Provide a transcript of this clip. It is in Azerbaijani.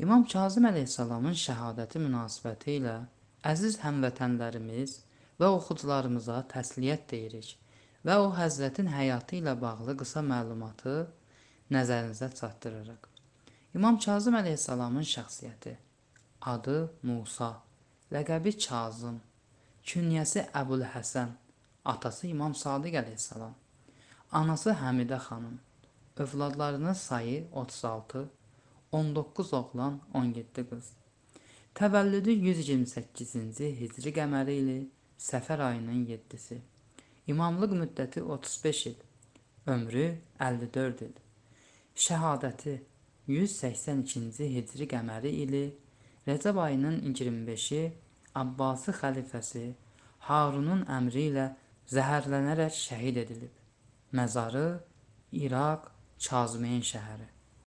İmam Kazım əleyhissalamın şəhadəti münasibəti ilə əziz həmvətənlərimiz və oxucularımıza təsliyyət deyirik və o Həzrətin həyatı ilə bağlı qısa məlumatı nəzərinizə çatdırırıq. İmam Kazım əleyhissalamın şəxsiyyəti adı Musa, ləqəbi Kazım, künyəsi Əbul Həsən, atası İmam Sadiq əleyhissalam, anası Həmidə xanım, övladlarının sayı 36, 19 oğlan, 17 qız. Təvəllüdü 128-ci Hicri qəməri ili Səfər ayının 7-si. İmamlıq müddəti 35 il. Ömrü 54 il. Şəhadəti 182-ci Hicri qəməri ili Rəcəb ayının 25-i Abbasi xəlifəsi Harunun əmri ilə zəhərlənərək şəhid edilib. Məzarı İraq Kazmeyn şəhəri.